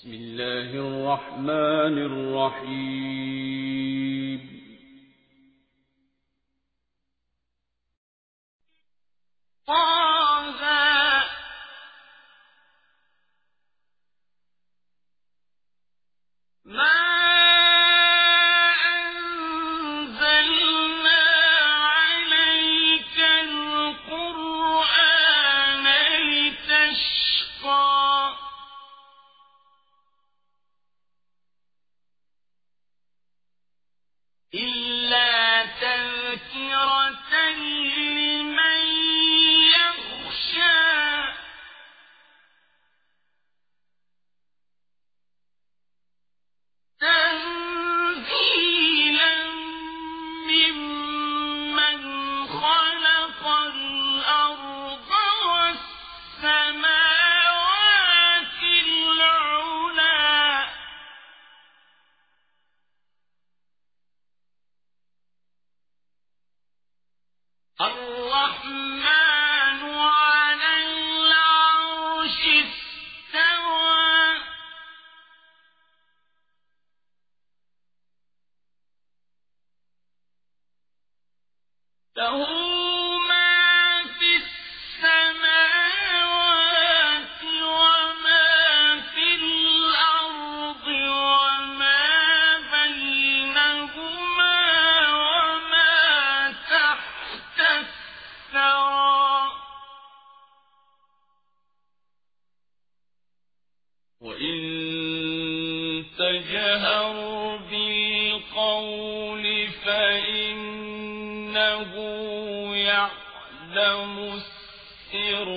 بسم الله الرحمن الرحيم. طه ما فإنه يعلم السر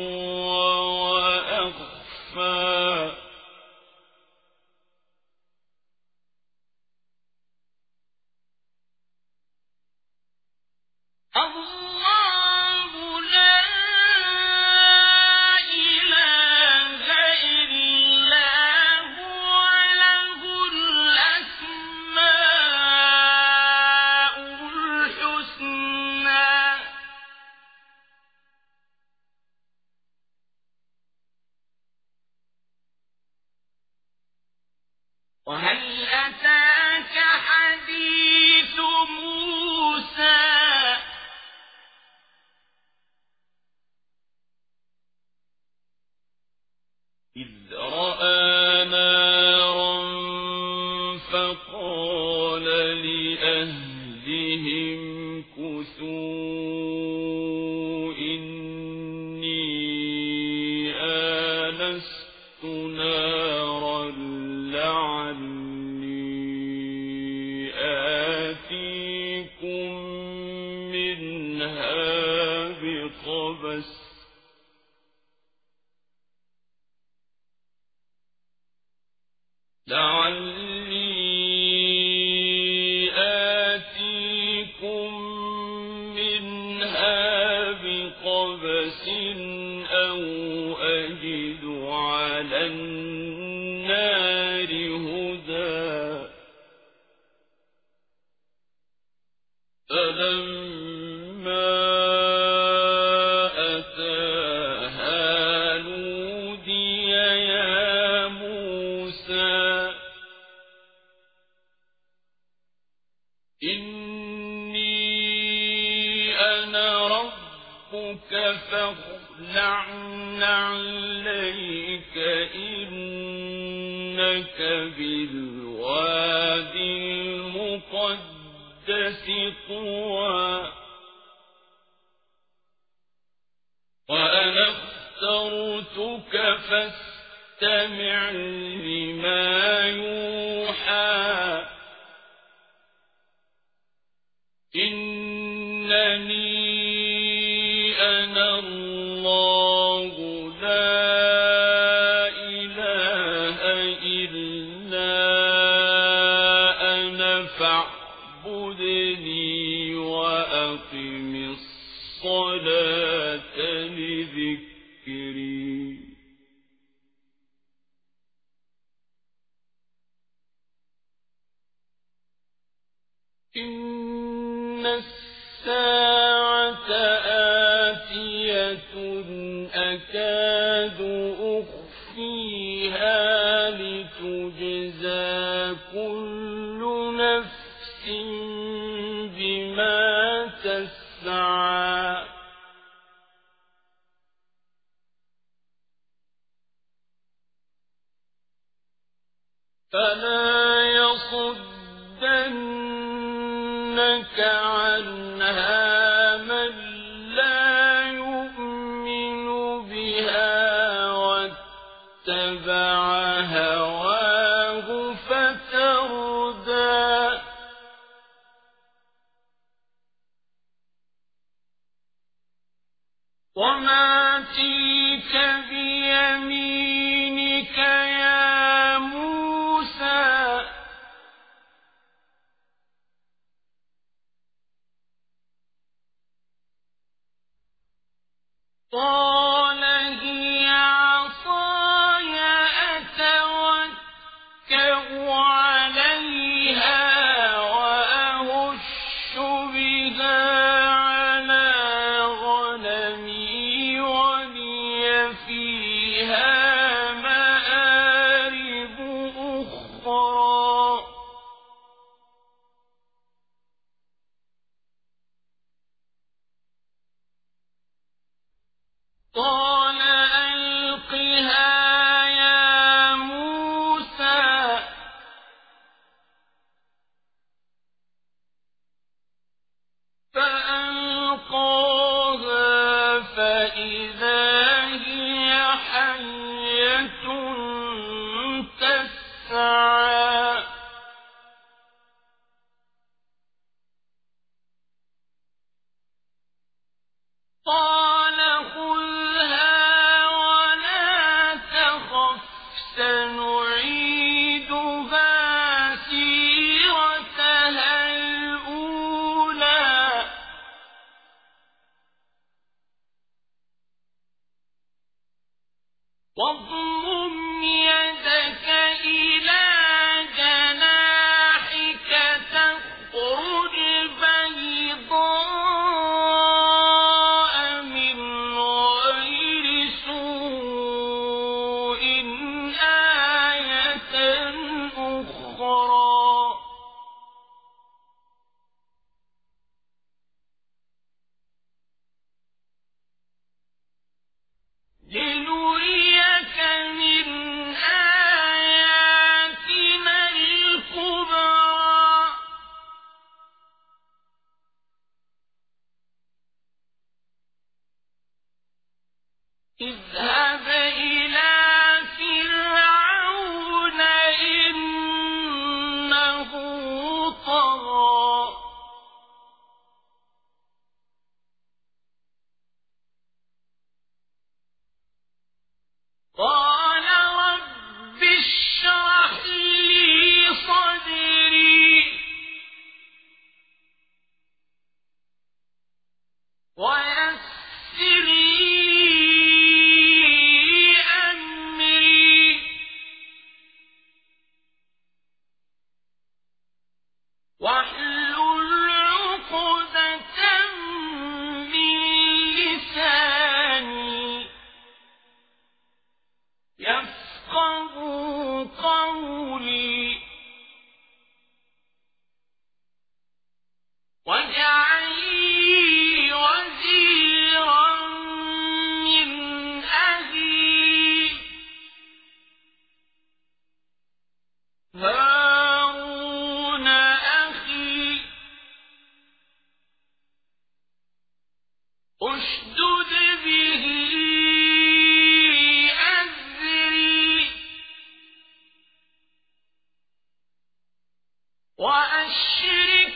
فاخلع عليك إنك بالواد المقدس طوى. وأنا اخترتك فاستمع لما يوحى وما تلك بيمينك وأشركهم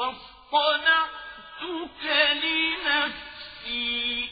واصطنعتك لنفسي.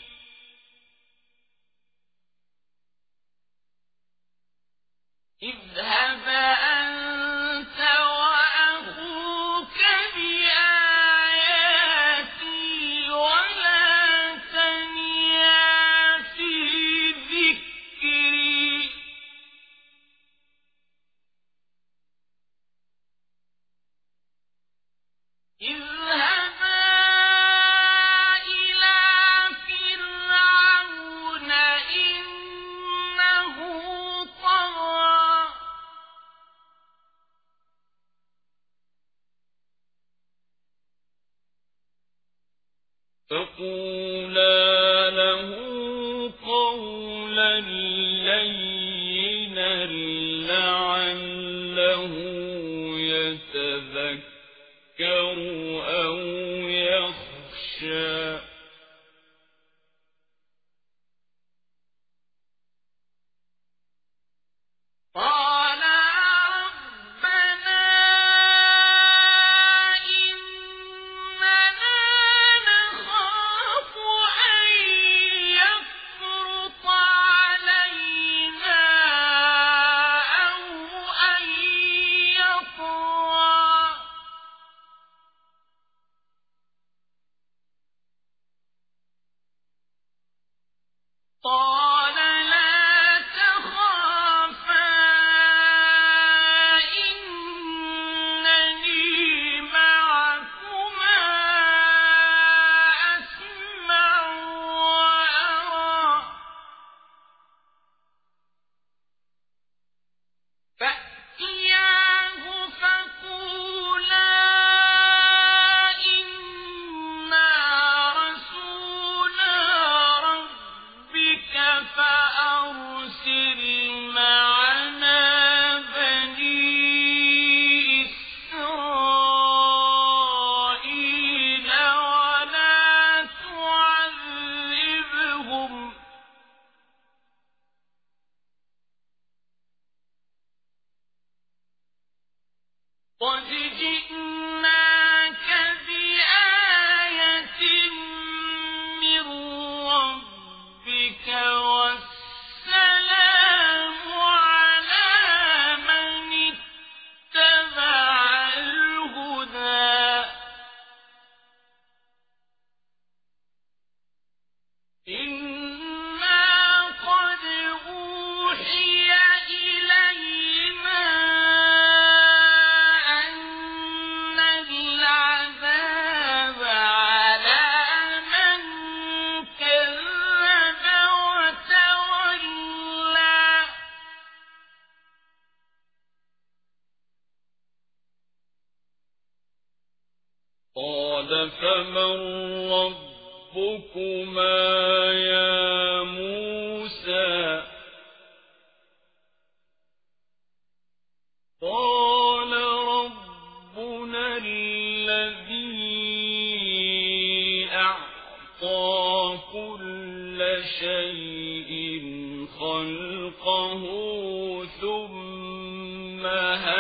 ثم هدى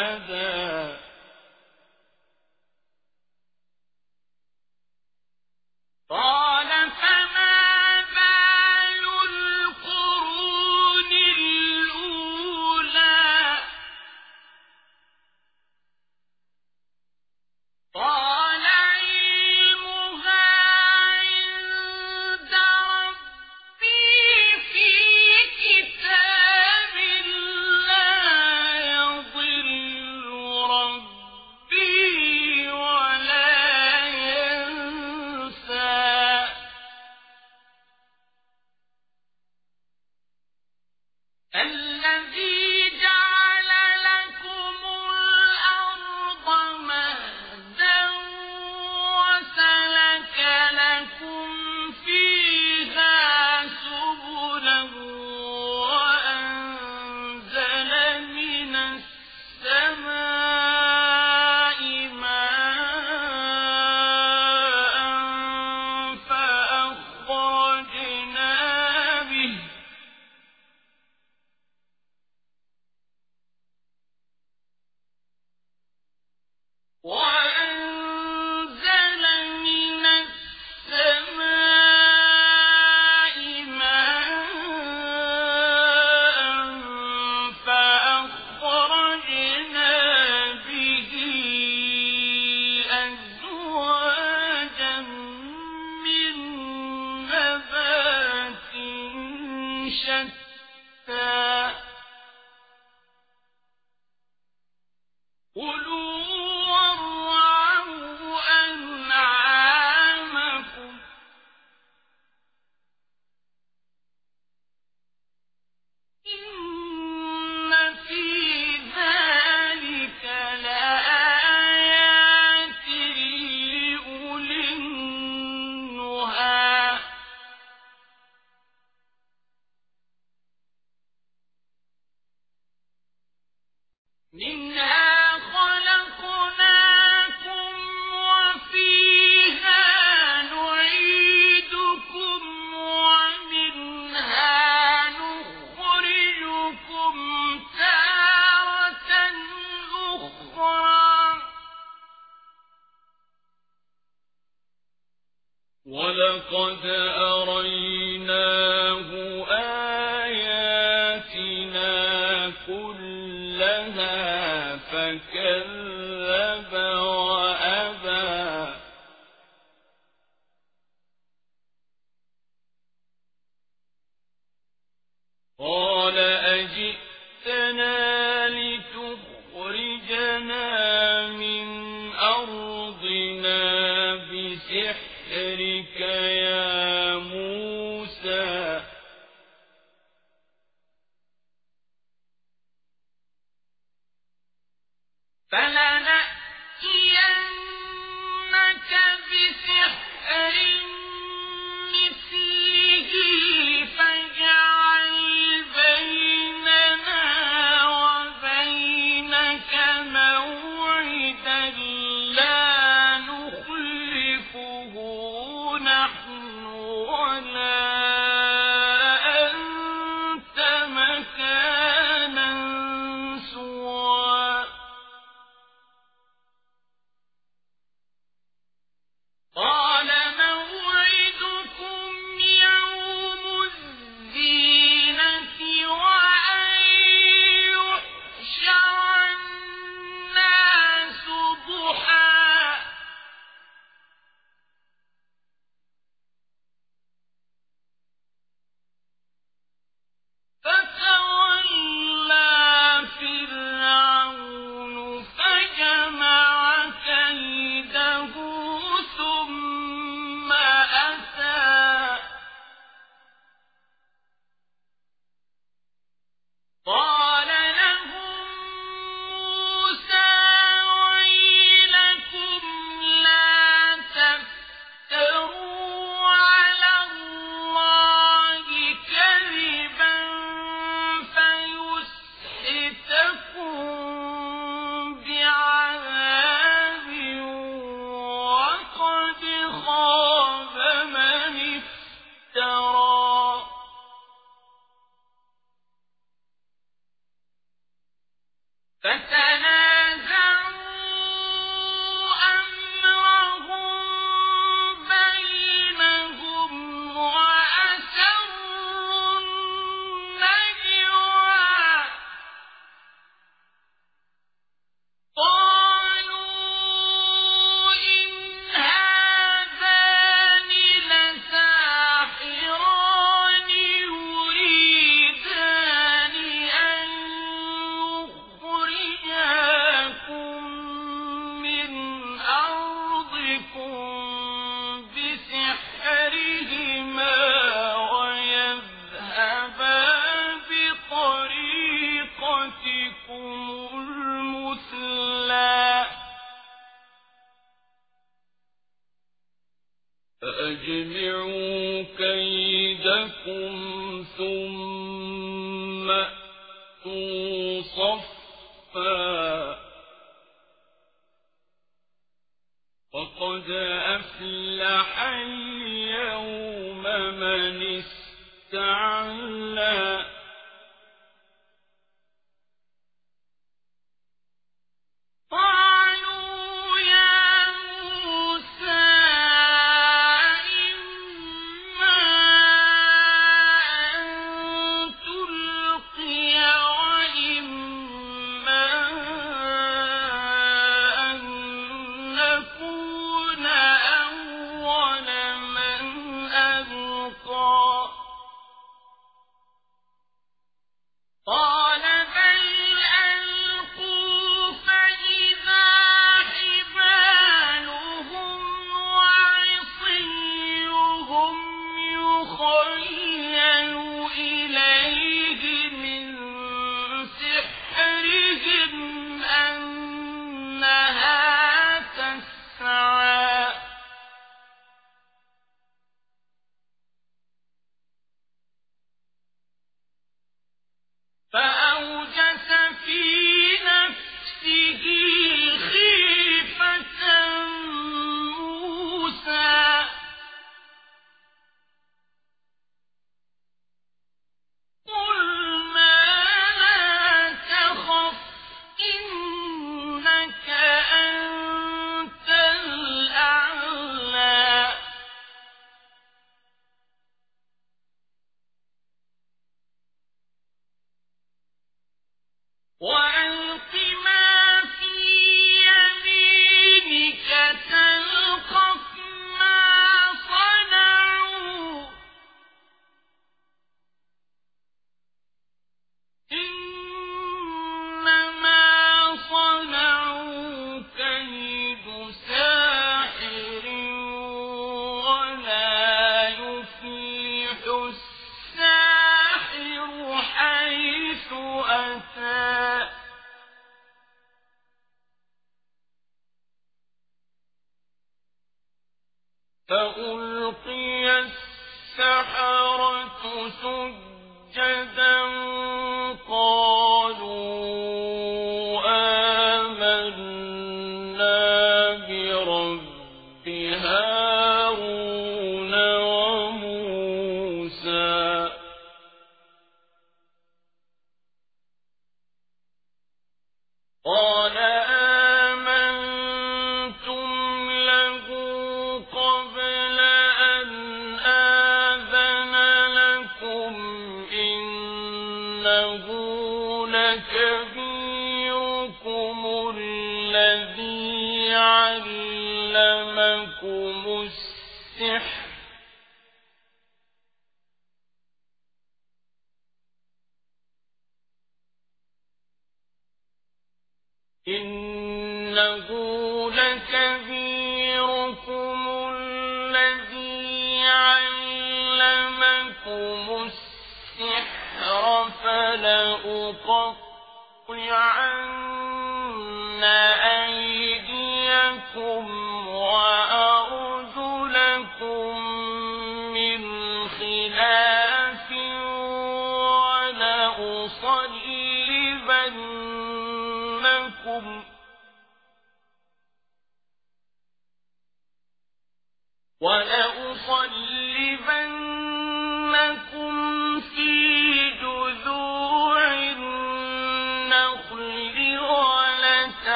رَبُّكُمْ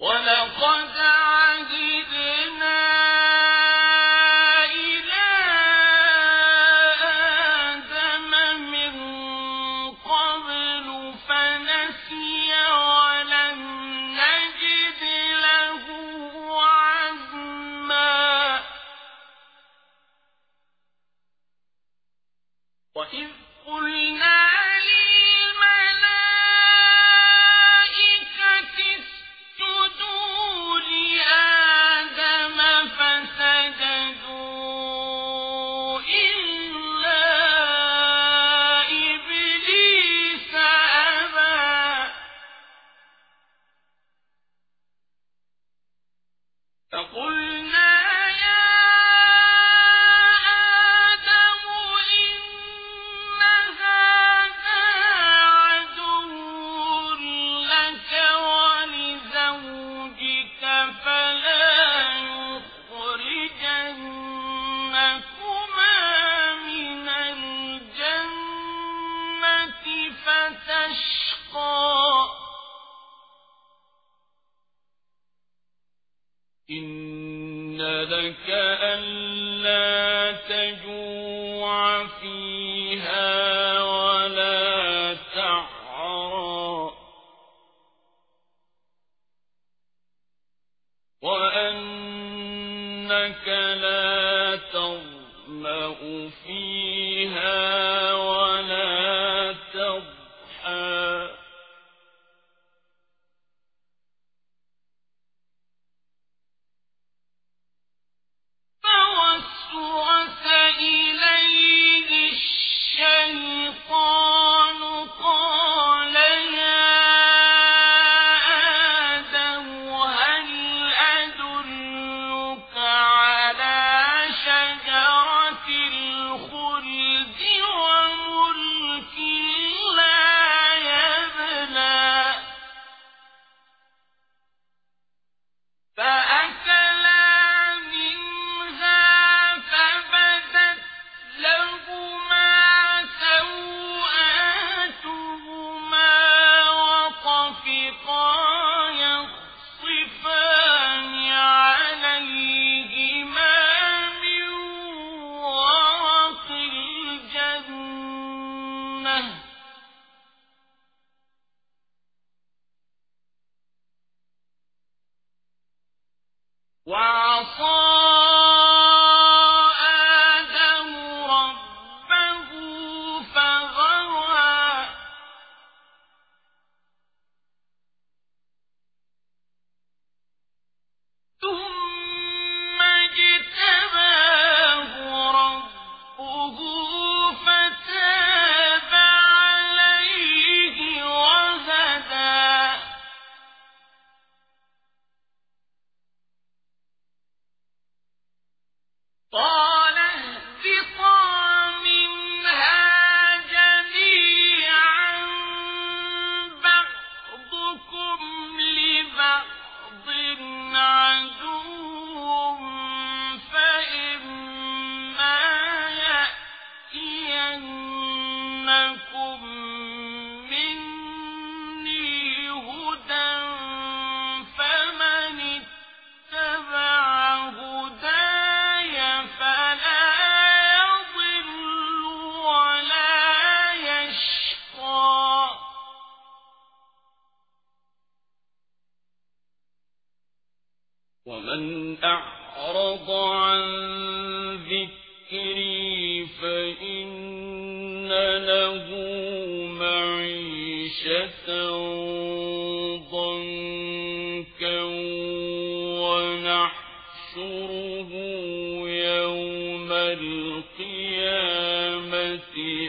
ولقد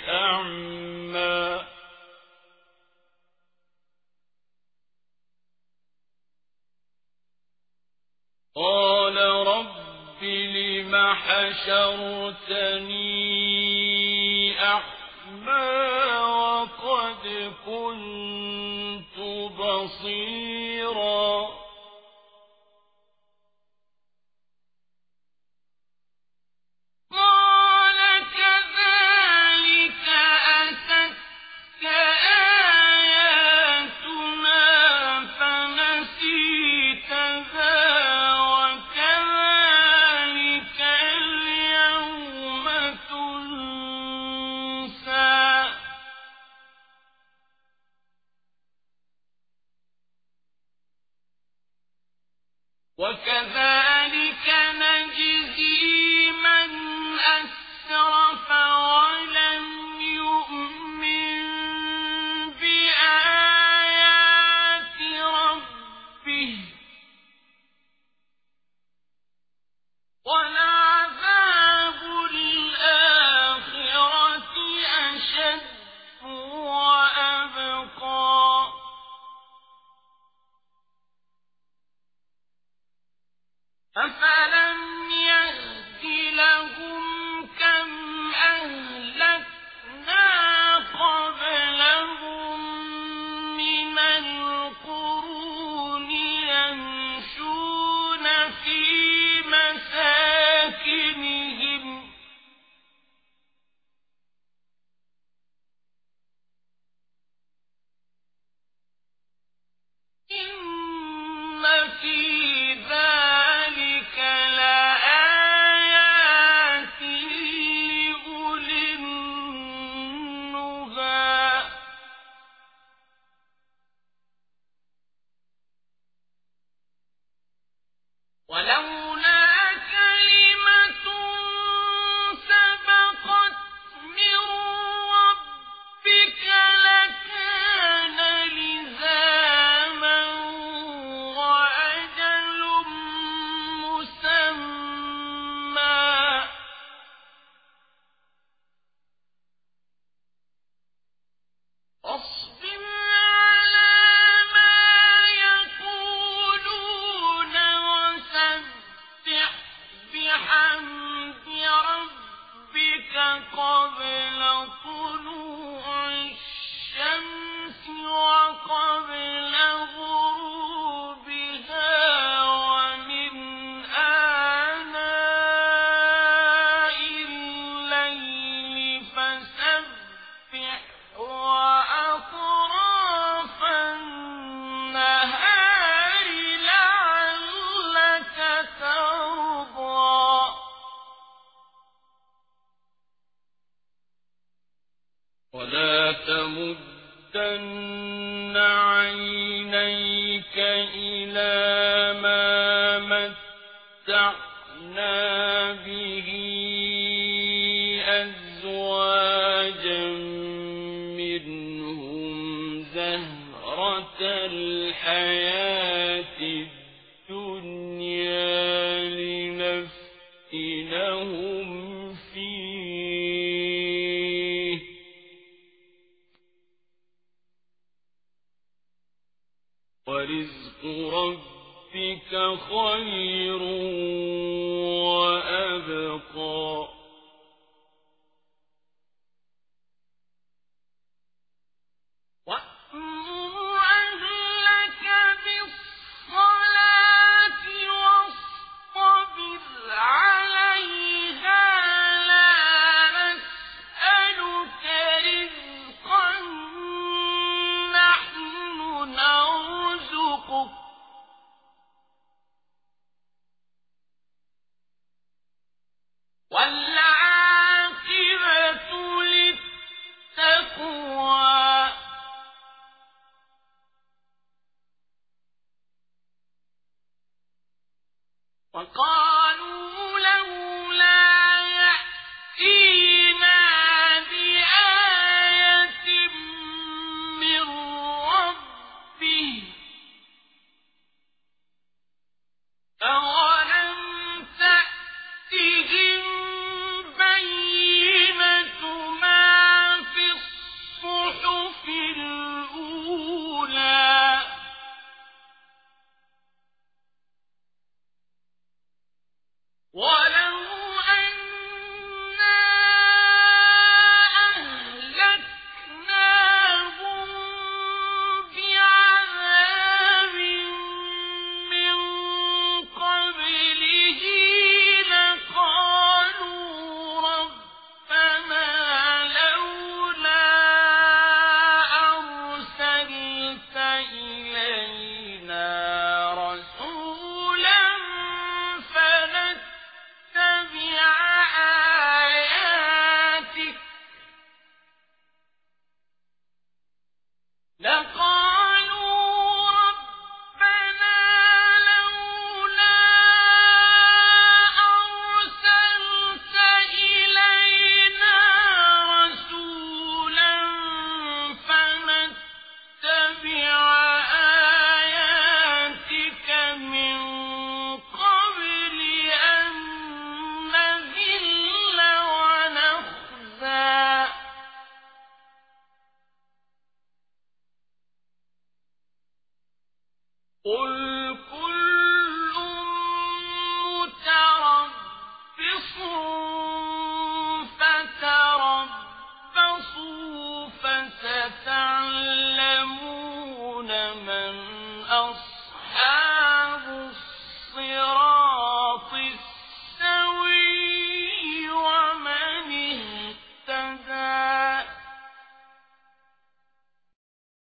عينيك إلى خير